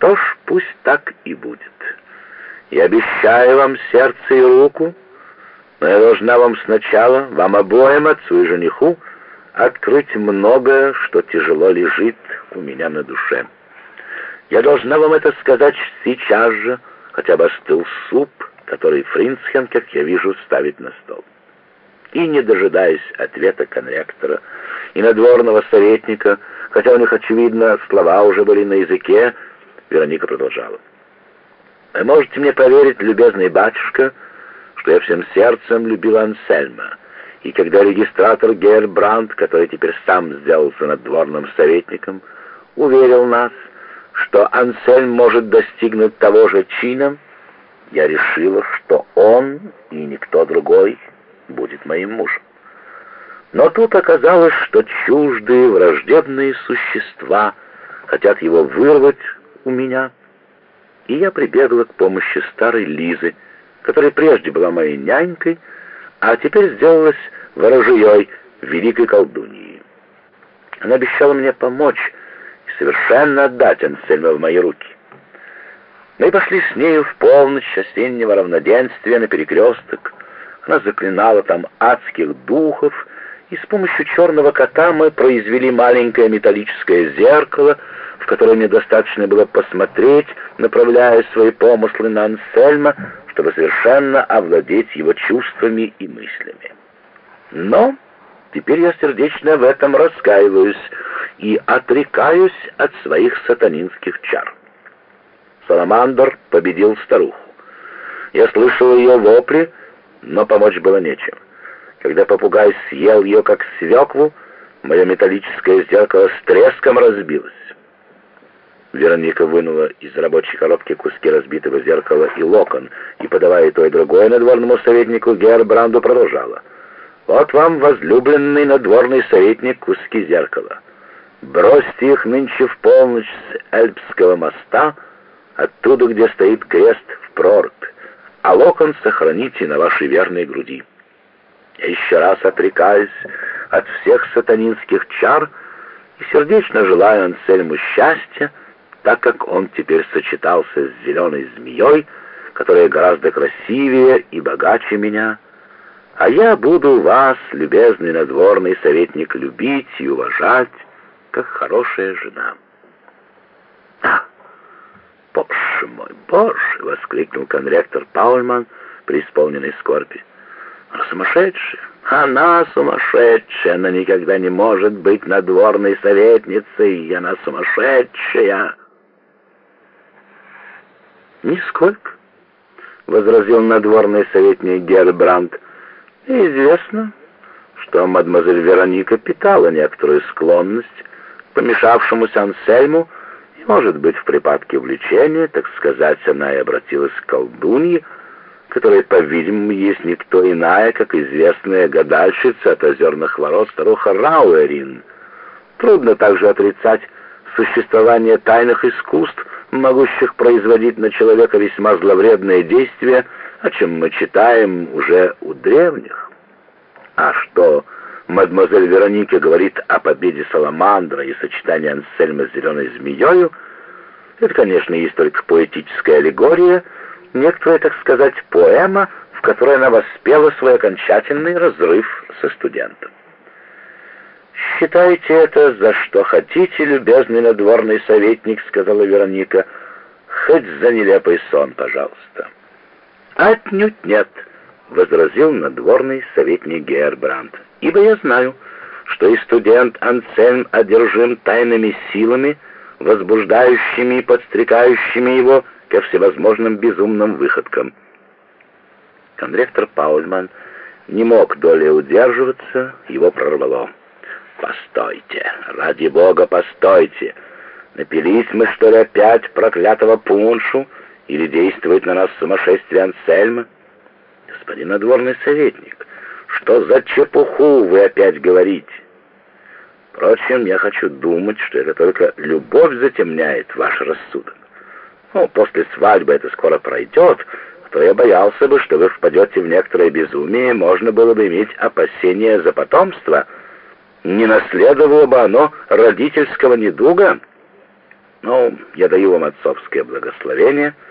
Что ж, пусть так и будет. Я обещаю вам сердце и руку, но я должна вам сначала, вам обоим, отцу и жениху, открыть многое, что тяжело лежит у меня на душе. Я должна вам это сказать сейчас же, хотя бы остыл суп, который Фринцхен, как я вижу, ставит на стол. И, не дожидаясь ответа конректора и надворного советника, хотя у них, очевидно, слова уже были на языке, Вероника продолжала. «Вы можете мне поверить, любезный батюшка, что я всем сердцем любила Ансельма, и когда регистратор Гербранд, который теперь сам сделался надворным советником, уверил нас, что Ансельм может достигнуть того же чина, я решила, что он и никто другой будет моим мужем. Но тут оказалось, что чуждые враждебные существа хотят его вырвать у меня, и я прибегла к помощи старой Лизы, которая прежде была моей нянькой, а теперь сделалась ворожьей великой колдуньей. Она обещала мне помочь и совершенно отдать Ансельма в мои руки. Мы пошли с нею в полночь осеннего равноденствия на перекресток. Она заклинала там адских духов, и с помощью черного кота мы произвели маленькое металлическое зеркало, в которое мне достаточно было посмотреть, направляя свои помыслы на Ансельма, чтобы совершенно овладеть его чувствами и мыслями. Но теперь я сердечно в этом раскаиваюсь и отрекаюсь от своих сатанинских чар. Саламандр победил старуху. Я слышал ее вопли, но помочь было нечем. Когда попугай съел ее как свеклу, мое металлическое зеркало с треском разбилось. Вероника вынула из рабочей коробки куски разбитого зеркала и локон, и, подавая то и другое надворному советнику, Гербранду продолжала. «Вот вам, возлюбленный надворный советник, куски зеркала. Бросьте их нынче в полночь с Эльпского моста, оттуда, где стоит крест в прорубь, а локон сохраните на вашей верной груди. Я еще раз отрекаюсь от всех сатанинских чар и сердечно желаю Ансельму счастья, так как он теперь сочетался с зеленой змеей, которая гораздо красивее и богаче меня, а я буду вас, любезный надворный советник, любить и уважать, как хорошая жена. А, «Боже мой, боже!» — воскликнул конректор Паульман, преисполненный скорби. «Она сумасшедшая! Она сумасшедшая! Она никогда не может быть надворной советницей! Она сумасшедшая!» «Нисколько!» — возразил надворный советник Гербранд. «Известно, что мадемуазель Вероника питала некоторую склонность к помешавшемуся Ансельму, может быть, в припадке увлечения, так сказать, она и обратилась к колдунье, которая, по-видимому, есть никто иная, как известная гадальщица от озерных ворот старуха Рауэрин. Трудно также отрицать существование тайных искусств, могущих производить на человека весьма зловредные действия, о чем мы читаем уже у древних. А что мадемуазель Вероника говорит о победе Саламандра и сочетании Ансельма с зеленой змеёю, это, конечно, есть только поэтическая аллегория, некоторая, так сказать, поэма, в которой она воспела свой окончательный разрыв со студентом. «Считайте это за что хотите, любезный надворный советник», — сказала Вероника, — «хоть за нелепый сон, пожалуйста». «Отнюдь нет», — возразил надворный советник Гербранд ибо я знаю, что и студент Ансельм одержим тайными силами, возбуждающими и подстрекающими его ко всевозможным безумным выходкам. Конректор Паульман не мог долей удерживаться, его прорвало. «Постойте, ради бога, постойте! Напились мы, что ли, опять проклятого пуншу, или действует на нас сумасшествие Ансельма? Господин надворный советник, что за чепуху вы опять говорите? Впрочем, я хочу думать, что это только любовь затемняет ваш рассудок. Ну, после свадьбы это скоро пройдет, а то я боялся бы, что вы впадете в некоторое безумие, можно было бы иметь опасения за потомство. Не наследовало бы оно родительского недуга?» Ну, я даю вам отцовское благословение —